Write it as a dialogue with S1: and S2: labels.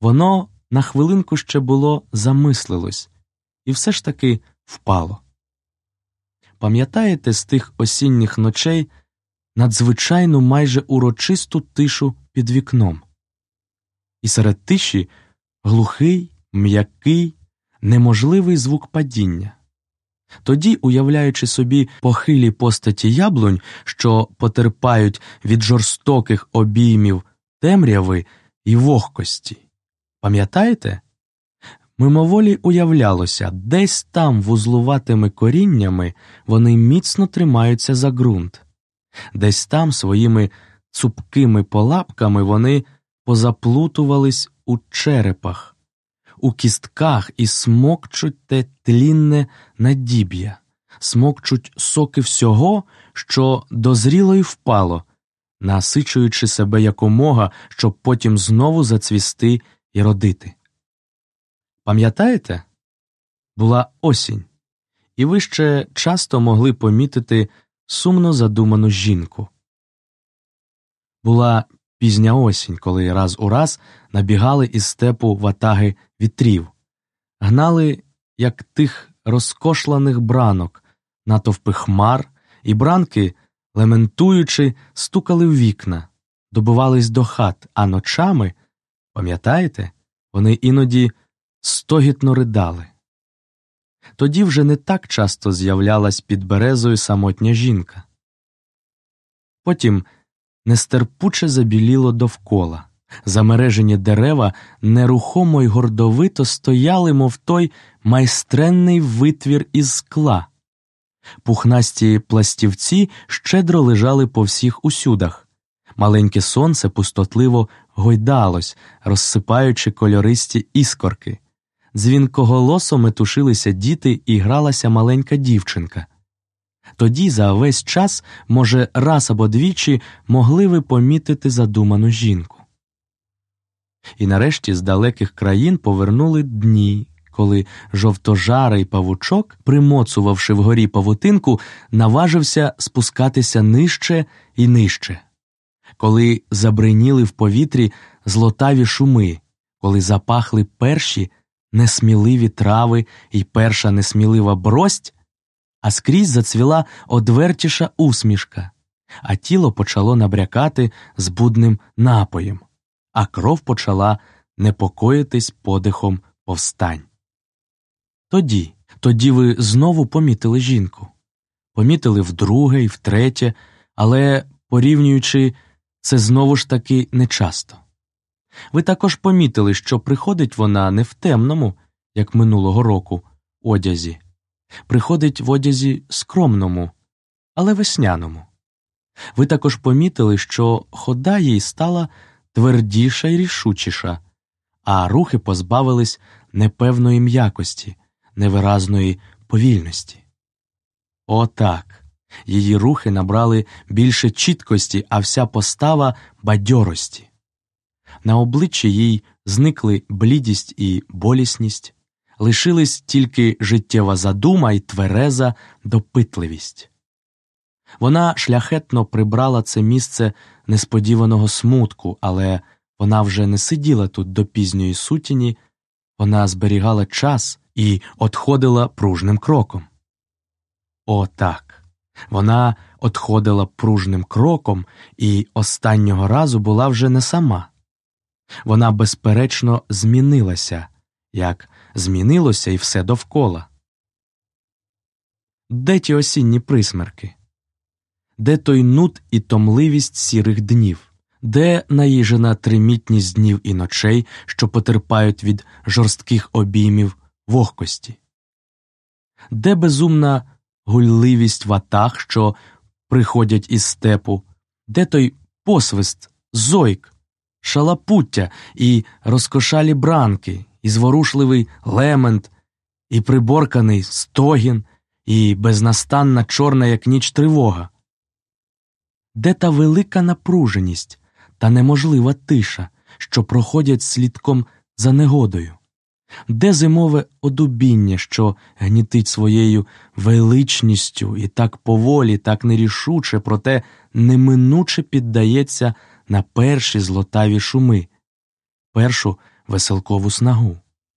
S1: воно на хвилинку ще було замислилось, і все ж таки впало. Пам'ятаєте з тих осінніх ночей надзвичайну майже урочисту тишу під вікном? І серед тиші глухий, м'який, неможливий звук падіння. Тоді, уявляючи собі похилі постаті яблунь, що потерпають від жорстоких обіймів темряви і вогкості, пам'ятаєте? Мимоволі уявлялося, десь там вузлуватими коріннями вони міцно тримаються за ґрунт, десь там своїми цупкими полапками вони позаплутувались у черепах, у кістках і смокчуть те тлінне надіб'я, смокчуть соки всього, що дозріло і впало, насичуючи себе якомога, щоб потім знову зацвісти і родити. Пам'ятаєте? Була осінь, і ви ще часто могли помітити сумно задуману жінку. Була пізня осінь, коли раз у раз набігали із степу ватаги вітрів, гнали, як тих розкошланих бранок, натовпи хмар, і бранки, лементуючи, стукали в вікна, добивались до хат, а ночами, пам'ятаєте, вони іноді стогітно ридали. Тоді вже не так часто з'являлась під березою самотня жінка. Потім нестерпуче забіліло довкола. Замережені дерева нерухомо й гордовито стояли, мов той майстренний витвір із скла. Пухнасті пластівці щедро лежали по всіх усюдах. Маленьке сонце пустотливо гойдалось, розсипаючи кольористі іскорки. Дзвінкоголосо метушилися діти і гралася маленька дівчинка. Тоді за весь час, може, раз або двічі могли ви помітити задуману жінку. І нарешті з далеких країн повернули дні, коли жовтожарий павучок, примоцувавши вгорі павутинку, наважився спускатися нижче і нижче, коли забриніли в повітрі злотаві шуми, коли запахли перші несміливі трави і перша несмілива брость, а скрізь зацвіла одвертіша усмішка, а тіло почало набрякати збудним напоєм, а кров почала непокоїтись подихом повстань. Тоді, тоді ви знову помітили жінку, помітили вдруге і втретє, але порівнюючи це знову ж таки нечасто. Ви також помітили, що приходить вона не в темному, як минулого року, одязі, приходить в одязі скромному, але весняному. Ви також помітили, що хода їй стала твердіша і рішучіша, а рухи позбавились непевної м'якості, невиразної повільності. Отак. Її рухи набрали більше чіткості, а вся постава бадьорості. На обличчі їй зникли блідість і болісність, лишились тільки життєва задума і твереза допитливість. Вона шляхетно прибрала це місце несподіваного смутку, але вона вже не сиділа тут до пізньої сутіні, вона зберігала час і отходила пружним кроком. О, так! Вона отходила пружним кроком і останнього разу була вже не сама. Вона, безперечно, змінилася, як змінилося і все довкола. Де ті осінні присмерки? Де той нут і томливість сірих днів, де наїжена тримітність днів і ночей, що потерпають від жорстких обіймів вогкості? Де безумна гульливість ватах, що приходять із степу, де той посвист, зойк, шалапуття і розкошалі бранки, і зворушливий лемент, і приборканий стогін, і безнастанна чорна, як ніч тривога. Де та велика напруженість та неможлива тиша, що проходять слідком за негодою? Де зимове одубіння, що гнітить своєю величністю і так поволі, так нерішуче, проте неминуче піддається на перші злотаві шуми, першу веселкову снагу.